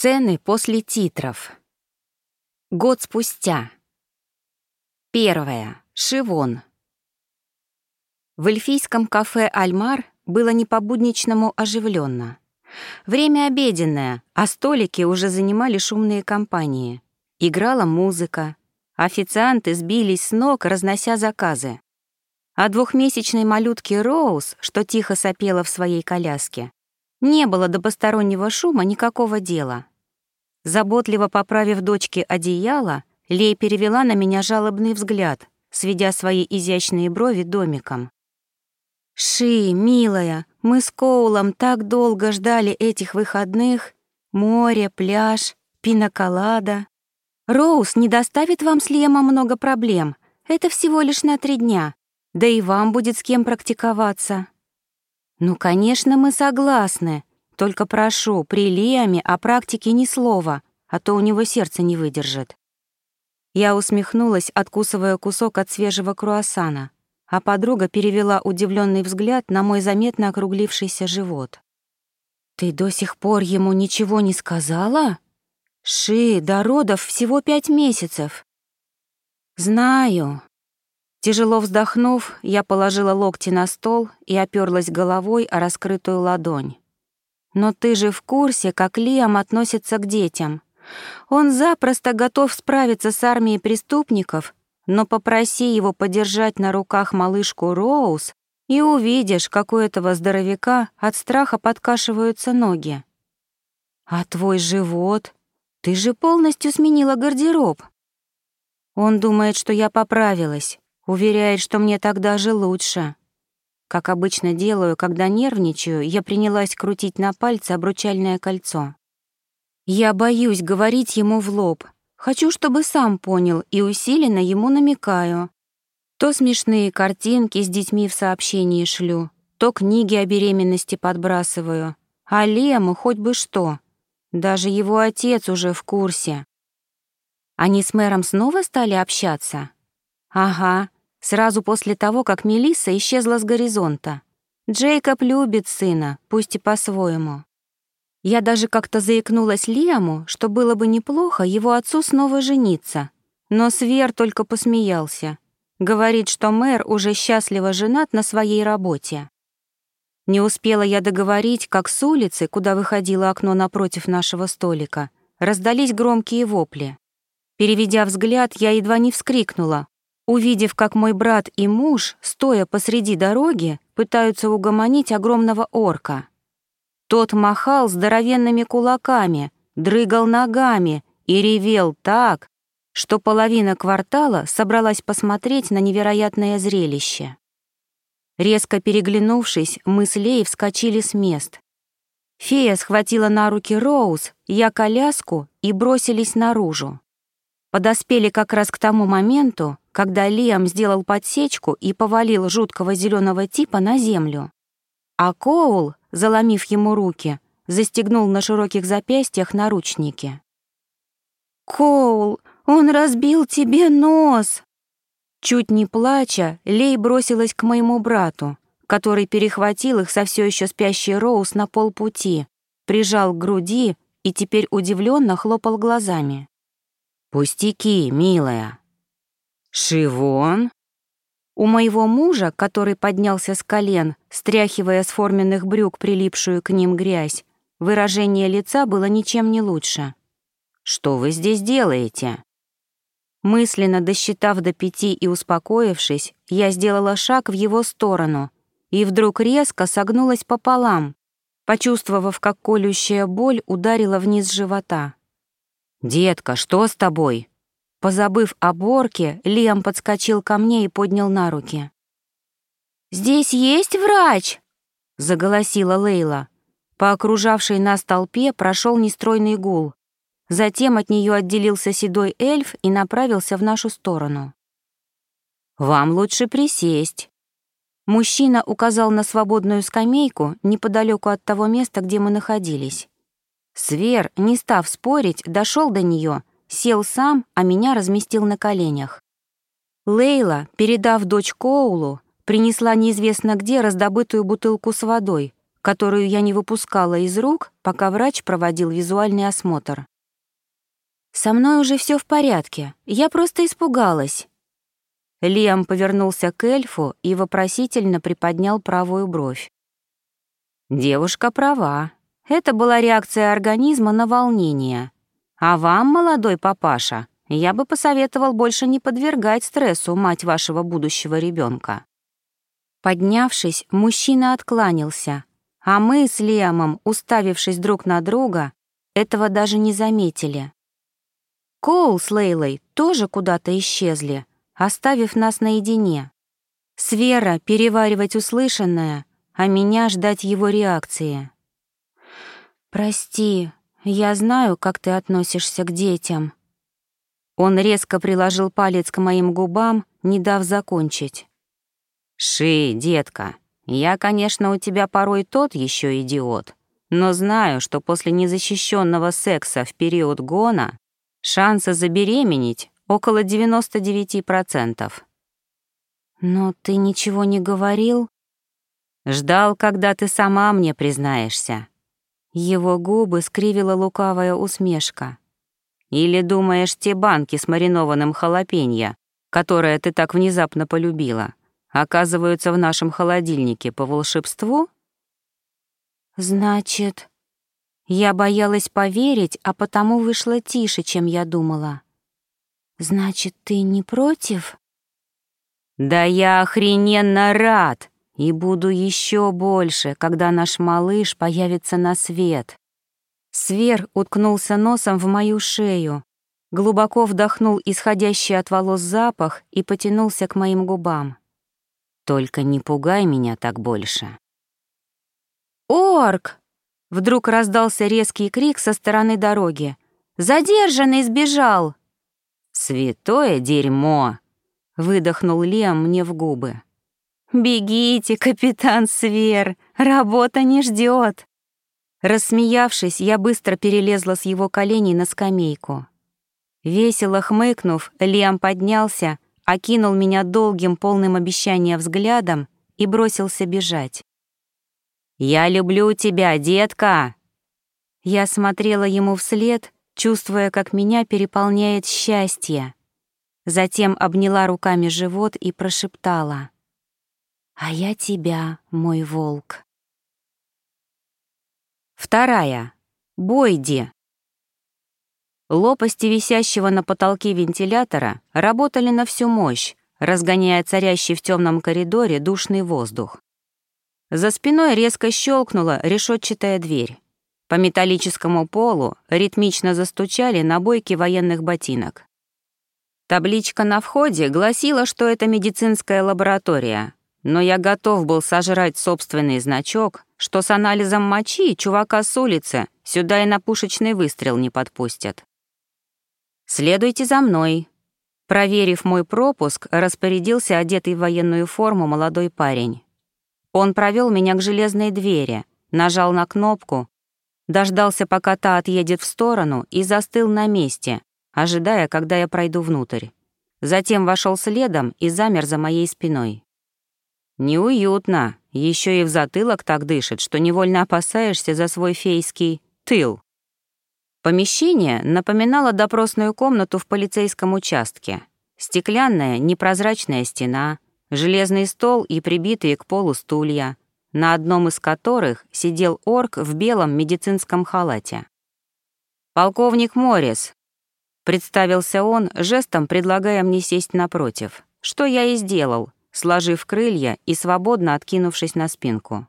Сцены после титров. Год спустя. Первое. Шивон. В эльфийском кафе «Альмар» было не по-будничному оживленно. Время обеденное, а столики уже занимали шумные компании. Играла музыка. Официанты сбились с ног, разнося заказы. А двухмесячной малютке Роуз, что тихо сопела в своей коляске, не было до постороннего шума никакого дела. Заботливо поправив дочке одеяло, Лей перевела на меня жалобный взгляд, сведя свои изящные брови домиком. «Ши, милая, мы с Коулом так долго ждали этих выходных. Море, пляж, пиноколада. Роуз не доставит вам с Лемом много проблем. Это всего лишь на три дня. Да и вам будет с кем практиковаться». «Ну, конечно, мы согласны. Только прошу, при Лиаме о практике ни слова, а то у него сердце не выдержит». Я усмехнулась, откусывая кусок от свежего круассана, а подруга перевела удивленный взгляд на мой заметно округлившийся живот. «Ты до сих пор ему ничего не сказала? Ши, до родов всего пять месяцев». «Знаю», Тяжело вздохнув, я положила локти на стол и оперлась головой о раскрытую ладонь. «Но ты же в курсе, как Лиам относится к детям. Он запросто готов справиться с армией преступников, но попроси его подержать на руках малышку Роуз, и увидишь, как у этого здоровяка от страха подкашиваются ноги. А твой живот? Ты же полностью сменила гардероб. Он думает, что я поправилась, Уверяет, что мне так даже лучше. Как обычно делаю, когда нервничаю, я принялась крутить на пальце обручальное кольцо. Я боюсь говорить ему в лоб. Хочу, чтобы сам понял, и усиленно ему намекаю. То смешные картинки с детьми в сообщении шлю, то книги о беременности подбрасываю. А Лему хоть бы что. Даже его отец уже в курсе. Они с мэром снова стали общаться? Ага, Сразу после того, как Мелисса исчезла с горизонта. Джейкоб любит сына, пусть и по-своему. Я даже как-то заикнулась Лиаму, что было бы неплохо его отцу снова жениться. Но Свер только посмеялся. Говорит, что мэр уже счастливо женат на своей работе. Не успела я договорить, как с улицы, куда выходило окно напротив нашего столика, раздались громкие вопли. Переведя взгляд, я едва не вскрикнула, увидев, как мой брат и муж, стоя посреди дороги, пытаются угомонить огромного орка. Тот махал здоровенными кулаками, дрыгал ногами и ревел так, что половина квартала собралась посмотреть на невероятное зрелище. Резко переглянувшись, мы с Лей вскочили с мест. Фея схватила на руки Роуз, я коляску и бросились наружу. Подоспели как раз к тому моменту, когда Лиам сделал подсечку и повалил жуткого зеленого типа на землю. А Коул, заломив ему руки, застегнул на широких запястьях наручники. «Коул, он разбил тебе нос!» Чуть не плача, Лей бросилась к моему брату, который перехватил их со все еще спящей Роуз на полпути, прижал к груди и теперь удивленно хлопал глазами. «Пустяки, милая». «Шивон?» У моего мужа, который поднялся с колен, стряхивая с форменных брюк прилипшую к ним грязь, выражение лица было ничем не лучше. «Что вы здесь делаете?» Мысленно досчитав до пяти и успокоившись, я сделала шаг в его сторону и вдруг резко согнулась пополам, почувствовав, как колющая боль ударила вниз живота. «Детка, что с тобой?» Позабыв о борке, Лиам подскочил ко мне и поднял на руки. «Здесь есть врач?» — заголосила Лейла. По окружавшей нас толпе прошел нестройный гул. Затем от нее отделился седой эльф и направился в нашу сторону. «Вам лучше присесть». Мужчина указал на свободную скамейку неподалеку от того места, где мы находились. Свер, не став спорить, дошел до нее, сел сам, а меня разместил на коленях. Лейла, передав дочь Коулу, принесла неизвестно где раздобытую бутылку с водой, которую я не выпускала из рук, пока врач проводил визуальный осмотр. «Со мной уже все в порядке, я просто испугалась». Лиам повернулся к эльфу и вопросительно приподнял правую бровь. Девушка права. Это была реакция организма на волнение. А вам, молодой папаша, я бы посоветовал больше не подвергать стрессу мать вашего будущего ребенка. Поднявшись, мужчина откланялся, а мы с Лиамом, уставившись друг на друга, этого даже не заметили. Коул с Лейлой тоже куда-то исчезли, оставив нас наедине. Свера переваривать услышанное, а меня ждать его реакции. «Прости, я знаю, как ты относишься к детям». Он резко приложил палец к моим губам, не дав закончить. «Ши, детка, я, конечно, у тебя порой тот еще идиот, но знаю, что после незащищенного секса в период гона шансы забеременеть около 99%. «Но ты ничего не говорил?» Ждал, когда ты сама мне признаешься». Его губы скривила лукавая усмешка. «Или думаешь, те банки с маринованным халапеньо, которые ты так внезапно полюбила, оказываются в нашем холодильнике по волшебству?» «Значит...» Я боялась поверить, а потому вышла тише, чем я думала. «Значит, ты не против?» «Да я охрененно рад!» И буду еще больше, когда наш малыш появится на свет. Свер уткнулся носом в мою шею, глубоко вдохнул исходящий от волос запах и потянулся к моим губам. «Только не пугай меня так больше». «Орк!» — вдруг раздался резкий крик со стороны дороги. «Задержанный сбежал!» «Святое дерьмо!» — выдохнул Лем мне в губы. «Бегите, капитан Свер, работа не ждет. Рассмеявшись, я быстро перелезла с его коленей на скамейку. Весело хмыкнув, Лиам поднялся, окинул меня долгим, полным обещания взглядом и бросился бежать. «Я люблю тебя, детка!» Я смотрела ему вслед, чувствуя, как меня переполняет счастье. Затем обняла руками живот и прошептала — а я тебя, мой волк. Вторая. Бойди. Лопасти висящего на потолке вентилятора работали на всю мощь, разгоняя царящий в темном коридоре душный воздух. За спиной резко щелкнула решетчатая дверь. По металлическому полу ритмично застучали набойки военных ботинок. Табличка на входе гласила, что это медицинская лаборатория, но я готов был сожрать собственный значок, что с анализом мочи чувака с улицы сюда и на пушечный выстрел не подпустят. «Следуйте за мной». Проверив мой пропуск, распорядился одетый в военную форму молодой парень. Он провел меня к железной двери, нажал на кнопку, дождался, пока та отъедет в сторону, и застыл на месте, ожидая, когда я пройду внутрь. Затем вошел следом и замер за моей спиной. Неуютно, еще и в затылок так дышит, что невольно опасаешься за свой фейский тыл. Помещение напоминало допросную комнату в полицейском участке. Стеклянная, непрозрачная стена, железный стол и прибитые к полу стулья, на одном из которых сидел орк в белом медицинском халате. «Полковник Моррис», — представился он, жестом предлагая мне сесть напротив, что я и сделал — сложив крылья и свободно откинувшись на спинку.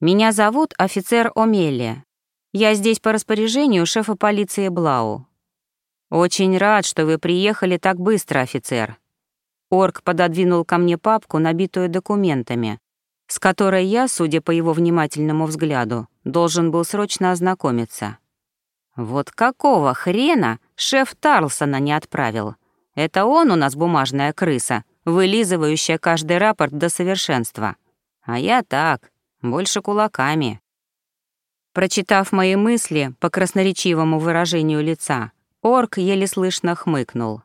«Меня зовут офицер Омелия. Я здесь по распоряжению шефа полиции Блау. Очень рад, что вы приехали так быстро, офицер». Орк пододвинул ко мне папку, набитую документами, с которой я, судя по его внимательному взгляду, должен был срочно ознакомиться. Вот какого хрена шеф Тарлсона не отправил? Это он у нас бумажная крыса, вылизывающая каждый рапорт до совершенства. А я так, больше кулаками. Прочитав мои мысли по красноречивому выражению лица, орк еле слышно хмыкнул.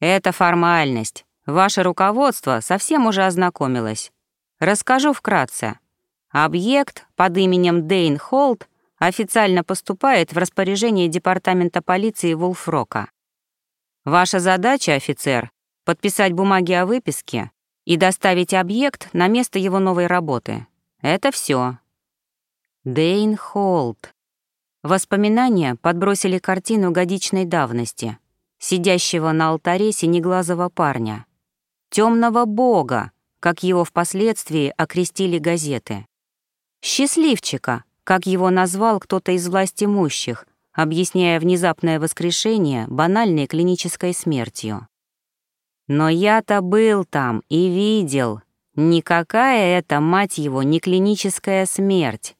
«Это формальность. Ваше руководство совсем уже ознакомилось. Расскажу вкратце. Объект под именем Дейн Холт официально поступает в распоряжение Департамента полиции Вулфрока. Ваша задача, офицер, подписать бумаги о выписке и доставить объект на место его новой работы. Это все. Дейн Холт. Воспоминания подбросили картину годичной давности, сидящего на алтаре синеглазого парня, темного бога, как его впоследствии окрестили газеты. Счастливчика, как его назвал кто-то из власть имущих, объясняя внезапное воскрешение банальной клинической смертью. Но я-то был там и видел. Никакая это, мать его, не клиническая смерть.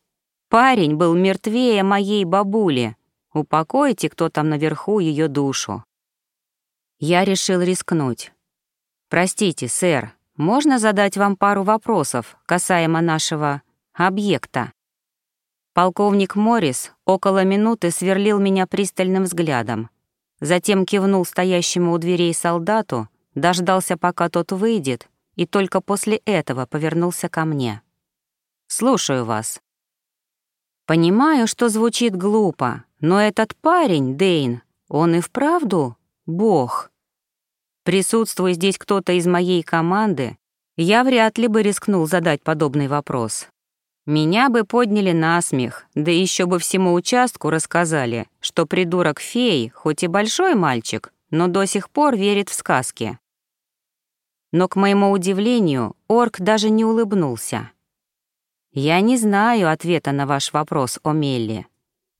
Парень был мертвее моей бабули. Упокойте кто там наверху ее душу. Я решил рискнуть. Простите, сэр, можно задать вам пару вопросов касаемо нашего объекта? Полковник Моррис около минуты сверлил меня пристальным взглядом, затем кивнул стоящему у дверей солдату, дождался, пока тот выйдет, и только после этого повернулся ко мне. «Слушаю вас». Понимаю, что звучит глупо, но этот парень, Дейн, он и вправду бог. Присутствуя здесь кто-то из моей команды, я вряд ли бы рискнул задать подобный вопрос. Меня бы подняли на смех, да еще бы всему участку рассказали, что придурок фей, хоть и большой мальчик, но до сих пор верит в сказки. Но, к моему удивлению, орк даже не улыбнулся. Я не знаю ответа на ваш вопрос о Мелли.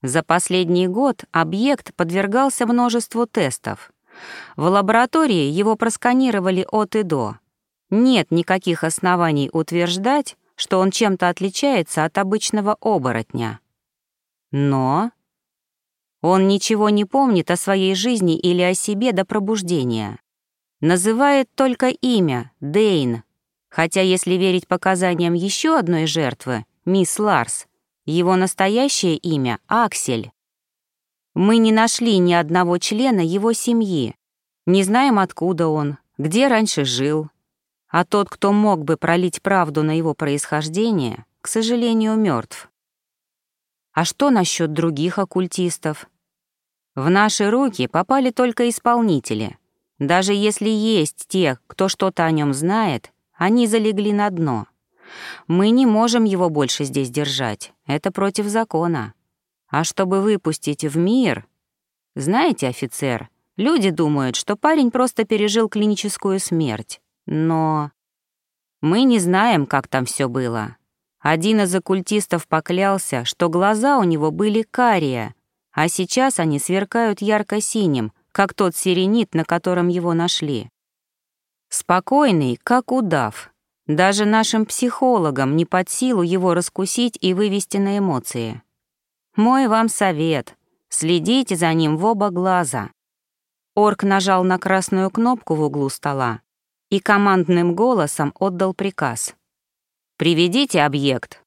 За последний год объект подвергался множеству тестов. В лаборатории его просканировали от и до. Нет никаких оснований утверждать, что он чем-то отличается от обычного оборотня. Но он ничего не помнит о своей жизни или о себе до пробуждения. Называет только имя — Дейн, хотя, если верить показаниям еще одной жертвы, мисс Ларс, его настоящее имя — Аксель. Мы не нашли ни одного члена его семьи, не знаем, откуда он, где раньше жил, а тот, кто мог бы пролить правду на его происхождение, к сожалению, мертв. А что насчет других оккультистов? В наши руки попали только исполнители. Даже если есть те, кто что-то о нем знает, они залегли на дно. Мы не можем его больше здесь держать. Это против закона. А чтобы выпустить в мир... Знаете, офицер, люди думают, что парень просто пережил клиническую смерть. Но мы не знаем, как там все было. Один из оккультистов поклялся, что глаза у него были карие, а сейчас они сверкают ярко-синим, как тот сиренит, на котором его нашли. Спокойный, как удав. Даже нашим психологам не под силу его раскусить и вывести на эмоции. Мой вам совет — следите за ним в оба глаза. Орк нажал на красную кнопку в углу стола, и командным голосом отдал приказ. «Приведите объект».